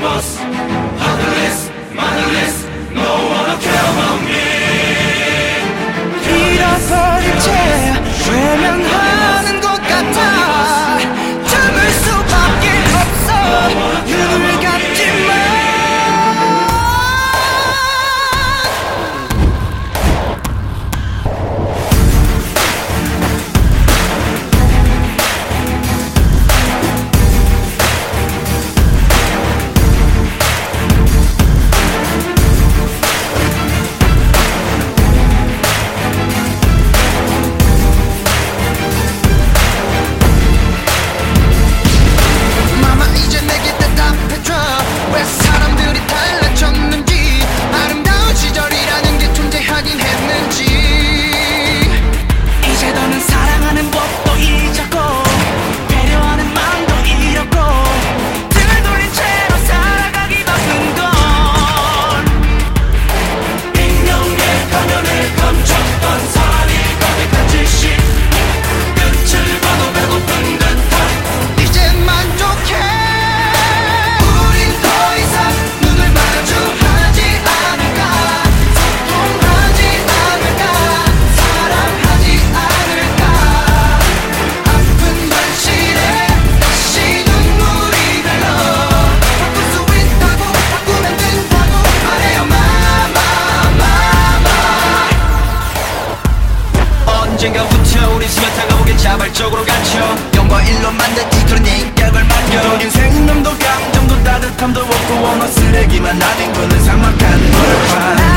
ます。ハードレスマダレスノーワンの 언젠가부터 우리 집에 다가오게 자발적으로 갇혀 영과 일로 만든 이토록 인격을 맡겨 인생은 놈도 감정도 따뜻함도 없고 원어 쓰레기만 나댄 거는 상막한 벌판